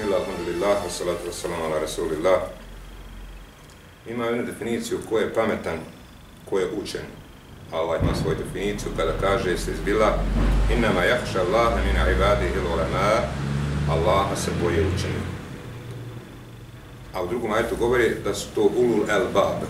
Bismillah, alhamdulillah, salatu wassalamu ala rasulillah. Ima jednu definiciju ko je pametan, ko je učen. Allah ima svoju definiciju kada kaže se izbila innama jahša Allah min ibadihi l'ulama Allaha se boje učeni. A u drugom ajetu govori da su to ulul el bab.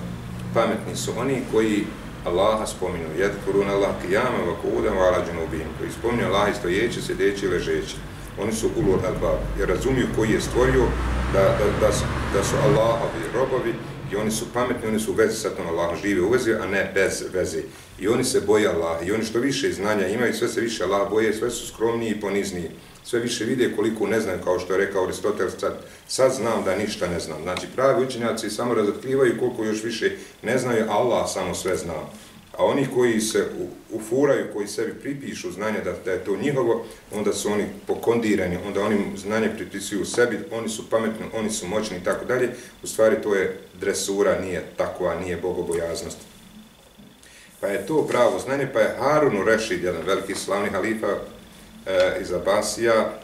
Pametni su oni koji Allaha spominu. Jedkurun Allah kijama wa kudam wa ala džunubim. Koji spominu Allah stojeći, sedeći i ležeći oni su ulul albab, jer razumiju koji je stvorio da, da, da, su, da su Allahovi robovi i oni su pametni, oni su u vezi sa tom Allahom, žive u vezi, a ne bez veze. I oni se boje Allah, i oni što više znanja imaju, sve se više Allah boje, sve su skromniji i ponizniji. Sve više vide koliko ne znaju, kao što je rekao Aristotel, sad, sad znam da ništa ne znam. Znači, pravi učenjaci samo razotkrivaju koliko još više ne znaju, Allah samo sve znao. A oni koji se ufuraju, koji sebi pripišu znanje da, da je to njihovo, onda su oni pokondirani, onda oni znanje pripisuju sebi, oni su pametni, oni su moćni i tako dalje. U stvari to je dresura, nije takva, nije bogobojaznost. Pa je to pravo znanje, pa je Harun Rešid, jedan veliki slavni halifa e, iz Abasija,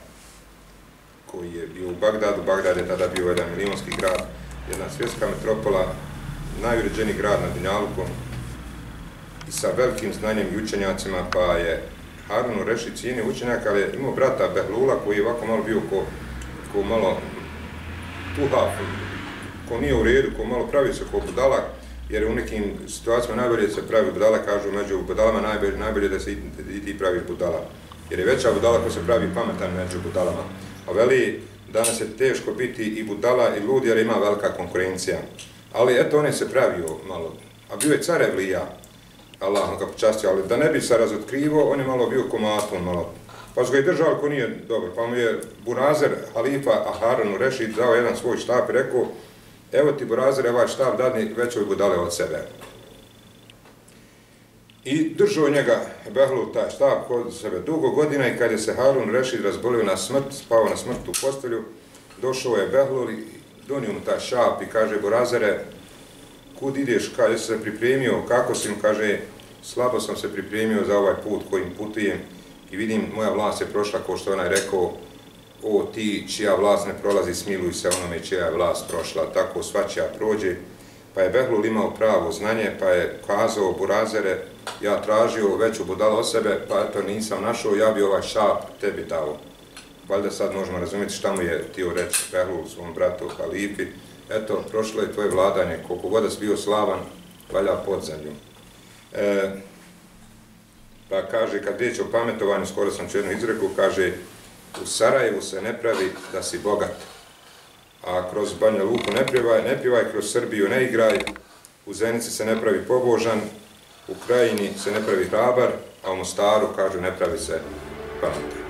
koji je bio u Bagdadu, Bagdad je tada bio jedan milionski grad, jedna svjetska metropola, najuređeniji grad na Dinjalukom, i sa velikim znanjem i učenjacima, pa je Harun Reši cijeni učenjak, ali je imao brata Behlula koji je ovako malo bio ko, ko malo puha, ko nije u redu, ko malo pravi se ko budala, jer u nekim situacijama najbolje se pravi budala, kažu među budalama najbolje, najbolje da se i, i ti pravi budala. Jer je veća budala ko se pravi pametan među budalama. A veli, danas je teško biti i budala i lud jer ima velika konkurencija. Ali eto, on je se pravio malo. A bio je car Evlija, Allah ga počastio, ali da ne bi se razotkrivo, on je malo bio komatom, malo. Pa su ga i držao, ako nije dobro. Pa mu je Burazer, halifa Aharanu Rešid, dao jedan svoj štab i rekao, evo ti Burazer, ovaj štab dadni većoj budale od sebe. I držao njega Behlu taj štab kod sebe dugo godina i kad je se Harun Rešid razbolio na smrt, spao na smrt u postelju, došao je Behlu i donio mu taj šap i kaže Burazere, kud ideš, kada se pripremio, kako si mu, kaže, slabo sam se pripremio za ovaj put kojim putujem i vidim, moja vlast je prošla, kao što onaj rekao, o ti čija vlast ne prolazi, smiluj se onome čija je vlast prošla, tako svačija prođe. Pa je Behlul imao pravo znanje, pa je kazao Burazere, ja tražio veću budala od sebe, pa eto nisam našao, ja bi ovaj šap tebi dao. Valjda sad možemo razumjeti šta mu je tio reći Behlul svom bratu Halifi, eto, prošlo je tvoje vladanje, koliko god si bio slavan, valja pod zemlju. E, pa kaže, kad riječ o pametovanju, skoro sam ču jednu izreku, kaže, u Sarajevu se ne pravi da si bogat, a kroz Banja Luku ne privaj, ne privaj, kroz Srbiju ne igraj, u Zenici se ne pravi pobožan, u Krajini se ne pravi hrabar, a u Mostaru, kažu, ne pravi se pametan.